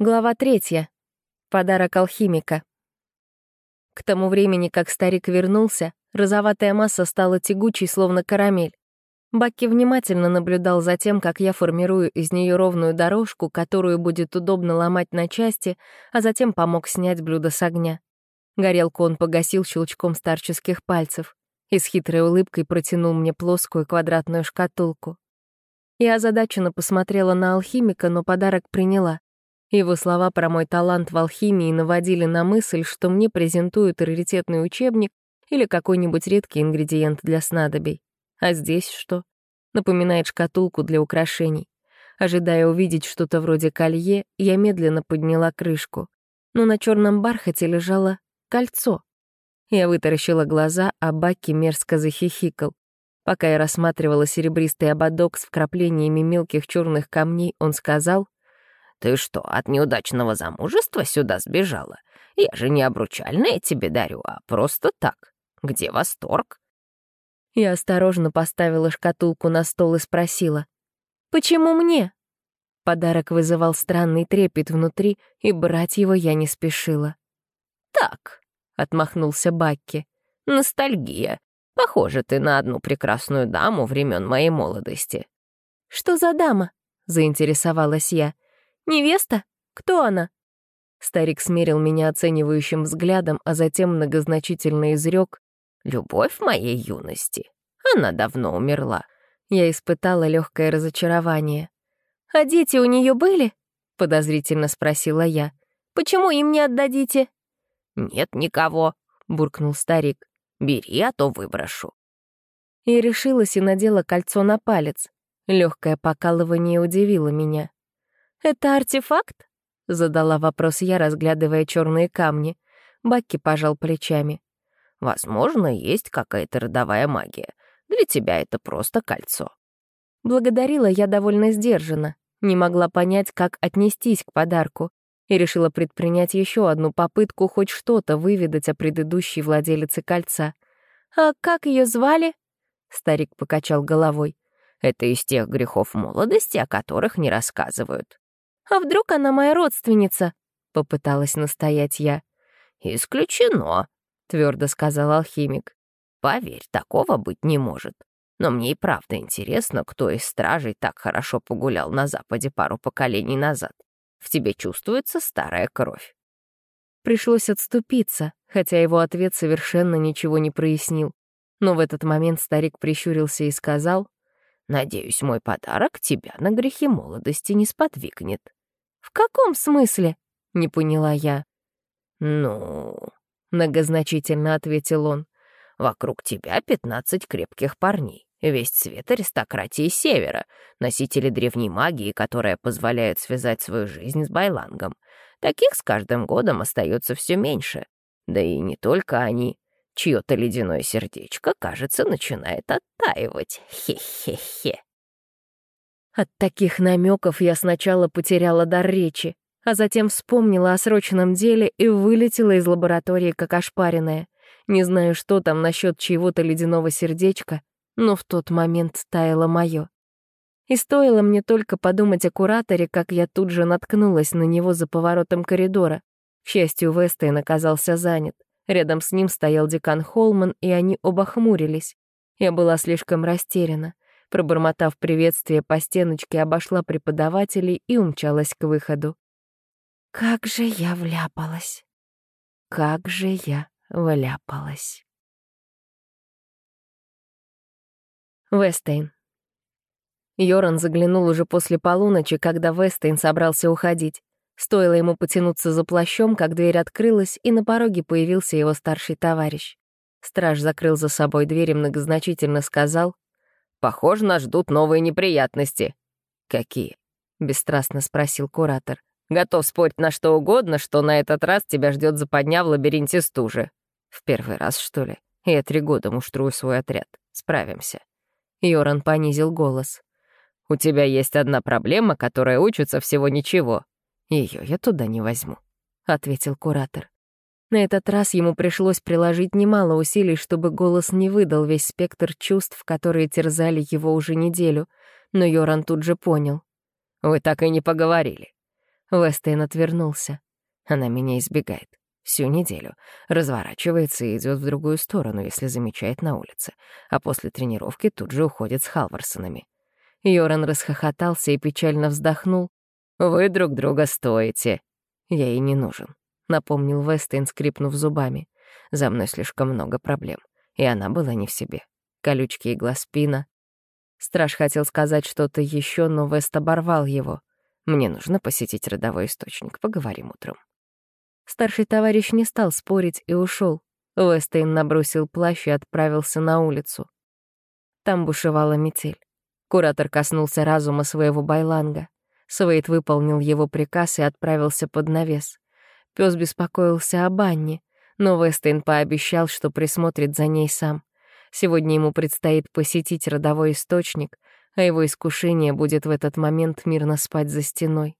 Глава третья. Подарок алхимика. К тому времени, как старик вернулся, розоватая масса стала тягучей, словно карамель. Бакки внимательно наблюдал за тем, как я формирую из нее ровную дорожку, которую будет удобно ломать на части, а затем помог снять блюдо с огня. Горелку он погасил щелчком старческих пальцев и с хитрой улыбкой протянул мне плоскую квадратную шкатулку. Я озадаченно посмотрела на алхимика, но подарок приняла. Его слова про мой талант в алхимии наводили на мысль, что мне презентуют раритетный учебник или какой-нибудь редкий ингредиент для снадобий. А здесь что? Напоминает шкатулку для украшений. Ожидая увидеть что-то вроде колье, я медленно подняла крышку. Но на черном бархате лежало кольцо. Я вытаращила глаза, а Баки мерзко захихикал. Пока я рассматривала серебристый ободок с вкраплениями мелких черных камней, он сказал — ты что, от неудачного замужества сюда сбежала? Я же не обручальное тебе дарю, а просто так. Где восторг?» Я осторожно поставила шкатулку на стол и спросила. «Почему мне?» Подарок вызывал странный трепет внутри, и брать его я не спешила. «Так», — отмахнулся Бакки, — «ностальгия. Похоже ты на одну прекрасную даму времен моей молодости». «Что за дама?» — заинтересовалась я. Невеста? Кто она?» Старик смерил меня оценивающим взглядом, а затем многозначительно изрек «Любовь моей юности. Она давно умерла». Я испытала легкое разочарование. «А дети у нее были?» — подозрительно спросила я. «Почему им не отдадите?» «Нет никого», — буркнул старик. «Бери, а то выброшу». Я решилась и надела кольцо на палец. Легкое покалывание удивило меня. «Это артефакт?» — задала вопрос я, разглядывая черные камни. Бакки пожал плечами. «Возможно, есть какая-то родовая магия. Для тебя это просто кольцо». Благодарила я довольно сдержанно, не могла понять, как отнестись к подарку, и решила предпринять еще одну попытку хоть что-то выведать о предыдущей владелице кольца. «А как ее звали?» Старик покачал головой. «Это из тех грехов молодости, о которых не рассказывают». «А вдруг она моя родственница?» — попыталась настоять я. «Исключено», — твердо сказал алхимик. «Поверь, такого быть не может. Но мне и правда интересно, кто из стражей так хорошо погулял на Западе пару поколений назад. В тебе чувствуется старая кровь». Пришлось отступиться, хотя его ответ совершенно ничего не прояснил. Но в этот момент старик прищурился и сказал, «Надеюсь, мой подарок тебя на грехи молодости не сподвигнет». «В каком смысле?» — не поняла я. «Ну...» — многозначительно ответил он. «Вокруг тебя пятнадцать крепких парней. Весь цвет аристократии Севера, носители древней магии, которая позволяет связать свою жизнь с Байлангом. Таких с каждым годом остается все меньше. Да и не только они. Чье-то ледяное сердечко, кажется, начинает оттаивать. Хе-хе-хе. От таких намеков я сначала потеряла дар речи, а затем вспомнила о срочном деле и вылетела из лаборатории как ошпаренная. Не знаю, что там насчет чьего-то ледяного сердечка, но в тот момент таяло мое. И стоило мне только подумать о кураторе, как я тут же наткнулась на него за поворотом коридора. К счастью, Вестейн оказался занят. Рядом с ним стоял декан Холман, и они оба хмурились. Я была слишком растеряна. Пробормотав приветствие по стеночке, обошла преподавателей и умчалась к выходу. Как же я вляпалась! Как же я вляпалась! Вестейн. Йоран заглянул уже после полуночи, когда Вестейн собрался уходить. Стоило ему потянуться за плащом, как дверь открылась, и на пороге появился его старший товарищ. Страж закрыл за собой дверь и многозначительно сказал Похоже, нас ждут новые неприятности». «Какие?» — бесстрастно спросил куратор. «Готов спорить на что угодно, что на этот раз тебя ждет западня в лабиринте стужи». «В первый раз, что ли? Я три года муштрую свой отряд. Справимся». Йоран понизил голос. «У тебя есть одна проблема, которая учится всего ничего. Ее я туда не возьму», — ответил куратор. На этот раз ему пришлось приложить немало усилий, чтобы голос не выдал весь спектр чувств, которые терзали его уже неделю, но Йоран тут же понял. «Вы так и не поговорили. Вестейн отвернулся. Она меня избегает. Всю неделю. Разворачивается и идет в другую сторону, если замечает на улице. А после тренировки тут же уходит с Халварсонами. Йоран расхохотался и печально вздохнул. «Вы друг друга стоите». «Я ей не нужен», — напомнил Вестейн, скрипнув зубами. «За мной слишком много проблем, и она была не в себе. Колючки иглоспина». Страж хотел сказать что-то еще, но Вест оборвал его. «Мне нужно посетить родовой источник, поговорим утром». Старший товарищ не стал спорить и ушел. Вестейн набросил плащ и отправился на улицу. Там бушевала метель. Куратор коснулся разума своего байланга. Свейд выполнил его приказ и отправился под навес. Пес беспокоился об Анне, но Вестейн пообещал, что присмотрит за ней сам. Сегодня ему предстоит посетить родовой источник, а его искушение будет в этот момент мирно спать за стеной.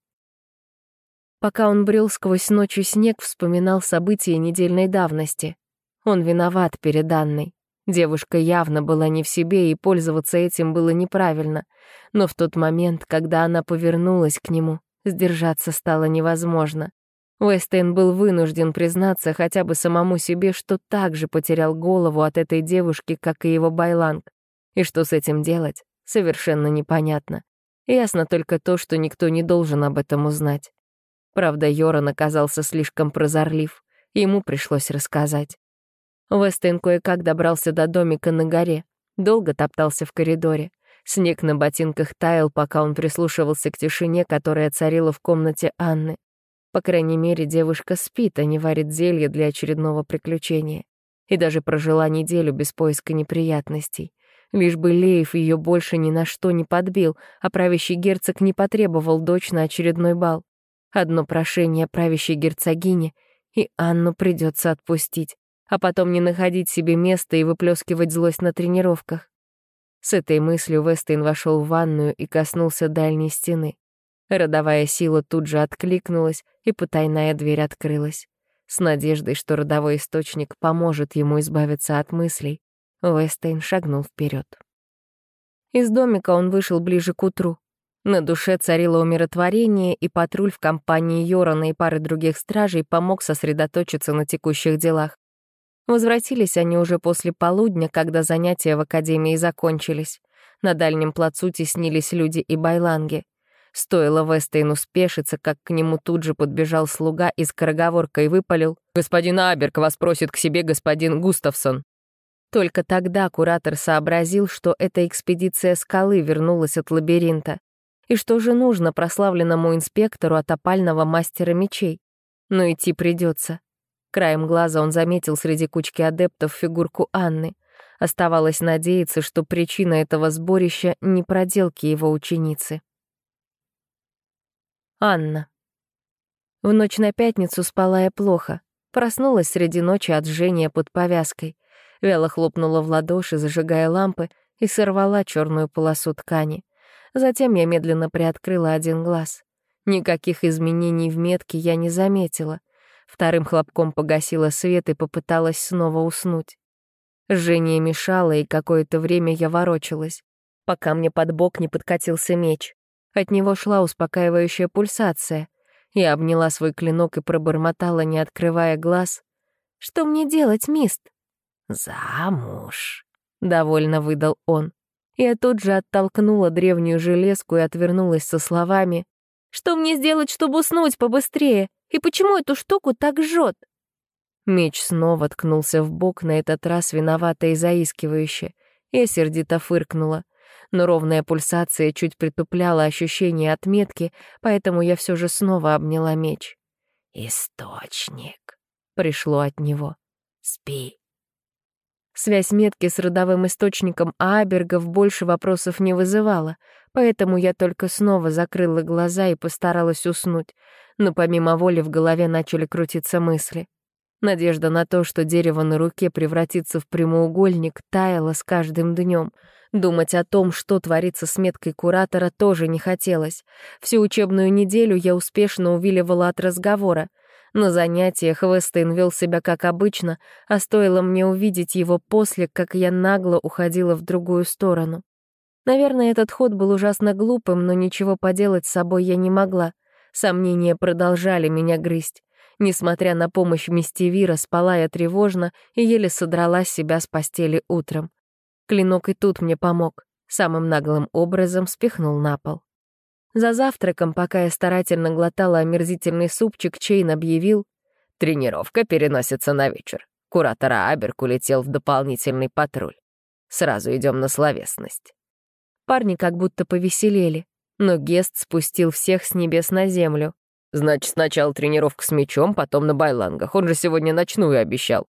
Пока он брел сквозь ночью снег, вспоминал события недельной давности. Он виноват перед Анной. Девушка явно была не в себе, и пользоваться этим было неправильно. Но в тот момент, когда она повернулась к нему, сдержаться стало невозможно. Уэстейн был вынужден признаться хотя бы самому себе, что так же потерял голову от этой девушки, как и его байланг. И что с этим делать, совершенно непонятно. Ясно только то, что никто не должен об этом узнать. Правда, Йоран оказался слишком прозорлив. Ему пришлось рассказать. Вестейн кое-как добрался до домика на горе. Долго топтался в коридоре. Снег на ботинках таял, пока он прислушивался к тишине, которая царила в комнате Анны. По крайней мере, девушка спит, а не варит зелье для очередного приключения. И даже прожила неделю без поиска неприятностей. Лишь бы Леев ее больше ни на что не подбил, а правящий герцог не потребовал дочь на очередной бал. Одно прошение правящей герцогини, и Анну придется отпустить, а потом не находить себе места и выплескивать злость на тренировках. С этой мыслью Вестейн вошел в ванную и коснулся дальней стены. Родовая сила тут же откликнулась, и потайная дверь открылась. С надеждой, что родовой источник поможет ему избавиться от мыслей, Вестейн шагнул вперед. Из домика он вышел ближе к утру. На душе царило умиротворение, и патруль в компании Йорана и пары других стражей помог сосредоточиться на текущих делах. Возвратились они уже после полудня, когда занятия в академии закончились. На дальнем плацу теснились люди и байланги. Стоило Вестейну спешиться, как к нему тут же подбежал слуга и скороговоркой выпалил. «Господин Аберг вас просит к себе господин Густавсон». Только тогда куратор сообразил, что эта экспедиция скалы вернулась от лабиринта. И что же нужно прославленному инспектору от опального мастера мечей? Но идти придется. Краем глаза он заметил среди кучки адептов фигурку Анны. Оставалось надеяться, что причина этого сборища — не проделки его ученицы. Анна. В ночь на пятницу спала я плохо. Проснулась среди ночи от жжения под повязкой. Вяло хлопнула в ладоши, зажигая лампы, и сорвала черную полосу ткани. Затем я медленно приоткрыла один глаз. Никаких изменений в метке я не заметила. Вторым хлопком погасила свет и попыталась снова уснуть. Жжение мешало, и какое-то время я ворочалась, пока мне под бок не подкатился меч. От него шла успокаивающая пульсация. Я обняла свой клинок и пробормотала, не открывая глаз. «Что мне делать, мист?» «Замуж», — довольно выдал он. Я тут же оттолкнула древнюю железку и отвернулась со словами «Что мне сделать, чтобы уснуть побыстрее? И почему эту штуку так жжет?» Меч снова ткнулся в бок, на этот раз виновато и заискивающе. Я сердито фыркнула. Но ровная пульсация чуть притупляла ощущение отметки, поэтому я все же снова обняла меч. «Источник», — пришло от него. «Спи, Связь метки с родовым источником Абергов больше вопросов не вызывала, поэтому я только снова закрыла глаза и постаралась уснуть, но помимо воли в голове начали крутиться мысли. Надежда на то, что дерево на руке превратится в прямоугольник, таяла с каждым днем. Думать о том, что творится с меткой куратора, тоже не хотелось. Всю учебную неделю я успешно увиливала от разговора. На занятиях Вестейн вел себя как обычно, а стоило мне увидеть его после, как я нагло уходила в другую сторону. Наверное, этот ход был ужасно глупым, но ничего поделать с собой я не могла. Сомнения продолжали меня грызть. Несмотря на помощь Мистевира, спала я тревожно и еле содрала себя с постели утром. Клинок и тут мне помог. Самым наглым образом спихнул на пол. За завтраком, пока я старательно глотала омерзительный супчик, Чейн объявил, «Тренировка переносится на вечер. Куратор Аберк улетел в дополнительный патруль. Сразу идем на словесность». Парни как будто повеселели, но Гест спустил всех с небес на землю. «Значит, сначала тренировка с мечом, потом на байлангах. Он же сегодня ночную обещал».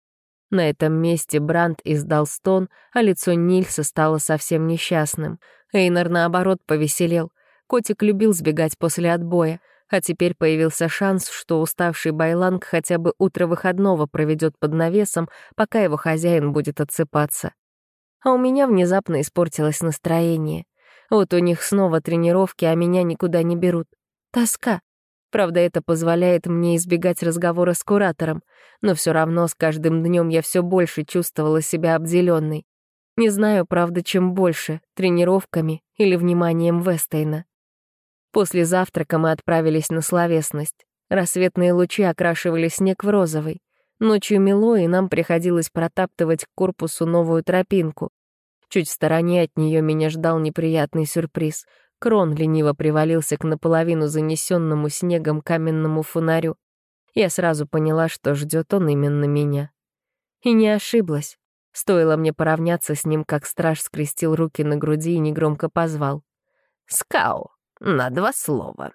На этом месте Бранд издал стон, а лицо Нильса стало совсем несчастным. Эйнар, наоборот, повеселел. Котик любил сбегать после отбоя, а теперь появился шанс, что уставший Байланг хотя бы утро выходного проведет под навесом, пока его хозяин будет отсыпаться. А у меня внезапно испортилось настроение. Вот у них снова тренировки, а меня никуда не берут. Тоска. Правда, это позволяет мне избегать разговора с куратором, но все равно с каждым днем я все больше чувствовала себя обделенной. Не знаю, правда, чем больше — тренировками или вниманием Вестейна. После завтрака мы отправились на словесность. Рассветные лучи окрашивали снег в розовый. Ночью мело, и нам приходилось протаптывать к корпусу новую тропинку. Чуть в стороне от нее меня ждал неприятный сюрприз. Крон лениво привалился к наполовину занесенному снегом каменному фонарю. Я сразу поняла, что ждет он именно меня. И не ошиблась. Стоило мне поравняться с ним, как страж скрестил руки на груди и негромко позвал. «Скау!» на два слова».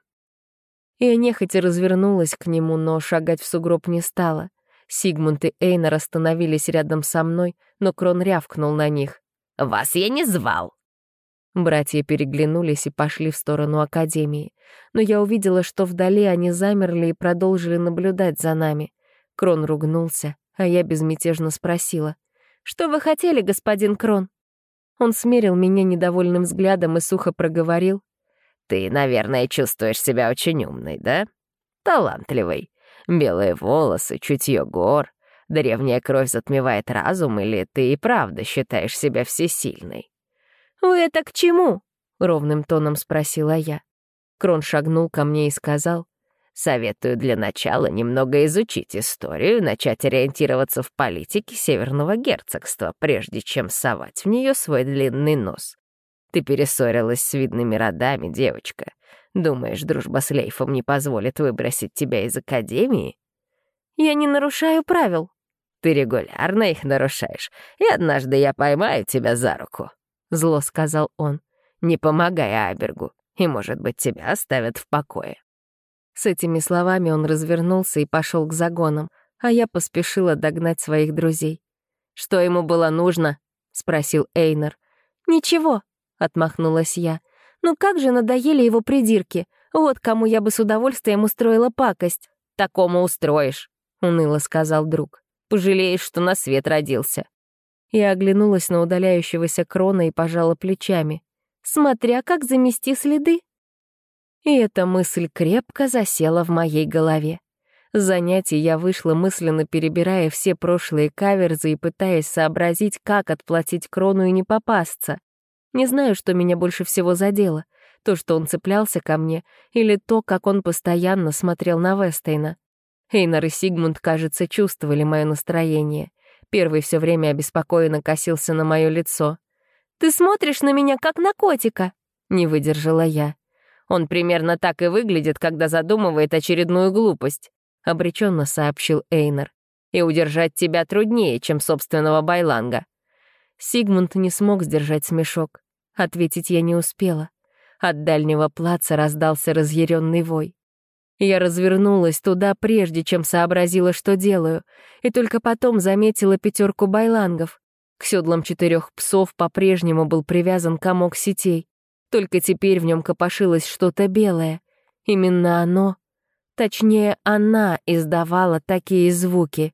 Я нехотя развернулась к нему, но шагать в сугроб не стала. Сигмунд и Эйнар остановились рядом со мной, но Крон рявкнул на них. «Вас я не звал!» Братья переглянулись и пошли в сторону Академии. Но я увидела, что вдали они замерли и продолжили наблюдать за нами. Крон ругнулся, а я безмятежно спросила. «Что вы хотели, господин Крон?» Он смерил меня недовольным взглядом и сухо проговорил. Ты, наверное, чувствуешь себя очень умной, да? Талантливой. Белые волосы, чутье гор. Древняя кровь затмевает разум, или ты и правда считаешь себя всесильной? «Вы это к чему?» — ровным тоном спросила я. Крон шагнул ко мне и сказал, «Советую для начала немного изучить историю, начать ориентироваться в политике Северного герцогства, прежде чем совать в нее свой длинный нос. Ты перессорилась с видными родами, девочка. Думаешь, дружба с Лейфом не позволит выбросить тебя из академии? Я не нарушаю правил. Ты регулярно их нарушаешь, и однажды я поймаю тебя за руку. Зло сказал он. Не помогай Абергу, и, может быть, тебя оставят в покое. С этими словами он развернулся и пошел к загонам, а я поспешила догнать своих друзей. «Что ему было нужно?» — спросил Эйнер. «Ничего», отмахнулась я. «Ну как же надоели его придирки? Вот кому я бы с удовольствием устроила пакость». «Такому устроишь», — уныло сказал друг. «Пожалеешь, что на свет родился». Я оглянулась на удаляющегося крона и пожала плечами. «Смотря как замести следы». И эта мысль крепко засела в моей голове. С я вышла, мысленно перебирая все прошлые каверзы и пытаясь сообразить, как отплатить крону и не попасться. Не знаю, что меня больше всего задело. То, что он цеплялся ко мне, или то, как он постоянно смотрел на Вестейна. Эйнар и Сигмунд, кажется, чувствовали мое настроение. Первый все время обеспокоенно косился на мое лицо. «Ты смотришь на меня, как на котика!» — не выдержала я. «Он примерно так и выглядит, когда задумывает очередную глупость», — обреченно сообщил Эйнар. «И удержать тебя труднее, чем собственного байланга». Сигмунд не смог сдержать смешок. Ответить я не успела. От дальнего плаца раздался разъяренный вой. Я развернулась туда, прежде чем сообразила, что делаю, и только потом заметила пятерку байлангов. К седлам четырех псов по-прежнему был привязан комок сетей. Только теперь в нем копошилось что-то белое. Именно оно, точнее, она издавала такие звуки.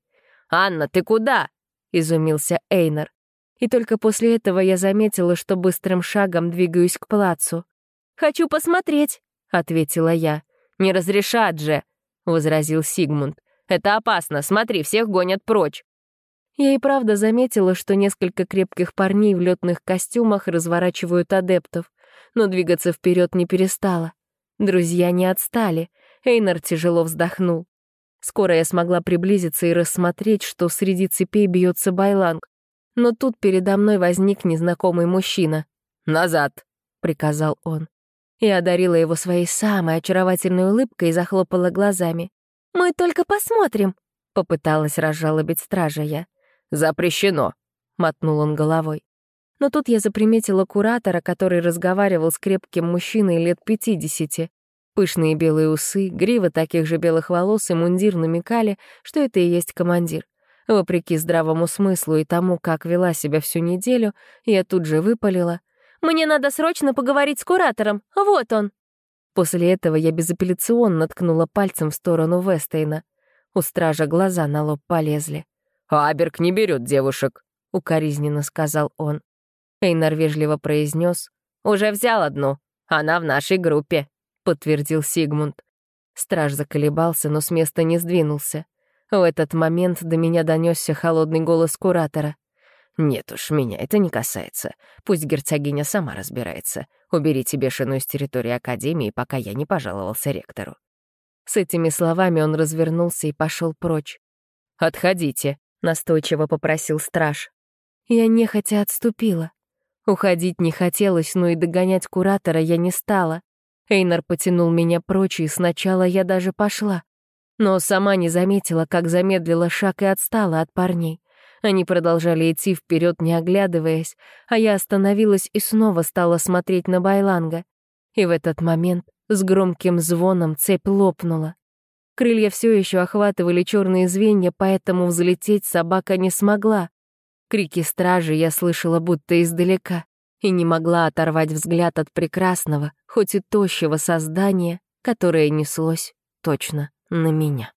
«Анна, ты куда?» — изумился Эйнар и только после этого я заметила, что быстрым шагом двигаюсь к плацу. «Хочу посмотреть», — ответила я. «Не разрешат же», — возразил Сигмунд. «Это опасно, смотри, всех гонят прочь». Я и правда заметила, что несколько крепких парней в летных костюмах разворачивают адептов, но двигаться вперед не перестала. Друзья не отстали. Эйнар тяжело вздохнул. Скоро я смогла приблизиться и рассмотреть, что среди цепей бьется байланг. Но тут передо мной возник незнакомый мужчина. «Назад!» — приказал он. Я одарила его своей самой очаровательной улыбкой и захлопала глазами. «Мы только посмотрим!» — попыталась разжалобить стража я. «Запрещено!» — мотнул он головой. Но тут я заприметила куратора, который разговаривал с крепким мужчиной лет пятидесяти. Пышные белые усы, грива таких же белых волос и мундир намекали, что это и есть командир. Вопреки здравому смыслу и тому, как вела себя всю неделю, я тут же выпалила. «Мне надо срочно поговорить с куратором. Вот он!» После этого я безапелляционно ткнула пальцем в сторону Вестейна. У стража глаза на лоб полезли. «Аберг не берет девушек», — укоризненно сказал он. Эйнар вежливо произнес. «Уже взял одну. Она в нашей группе» подтвердил Сигмунд. Страж заколебался, но с места не сдвинулся. В этот момент до меня донесся холодный голос куратора. «Нет уж, меня это не касается. Пусть герцогиня сама разбирается. Уберите бешеную с территории Академии, пока я не пожаловался ректору». С этими словами он развернулся и пошел прочь. «Отходите», — настойчиво попросил страж. Я нехотя отступила. Уходить не хотелось, но и догонять куратора я не стала. Эйнар потянул меня прочь, и сначала я даже пошла. Но сама не заметила, как замедлила шаг и отстала от парней. Они продолжали идти вперед, не оглядываясь, а я остановилась и снова стала смотреть на Байланга. И в этот момент с громким звоном цепь лопнула. Крылья все еще охватывали черные звенья, поэтому взлететь собака не смогла. Крики стражи я слышала будто издалека и не могла оторвать взгляд от прекрасного, хоть и тощего создания, которое неслось точно на меня.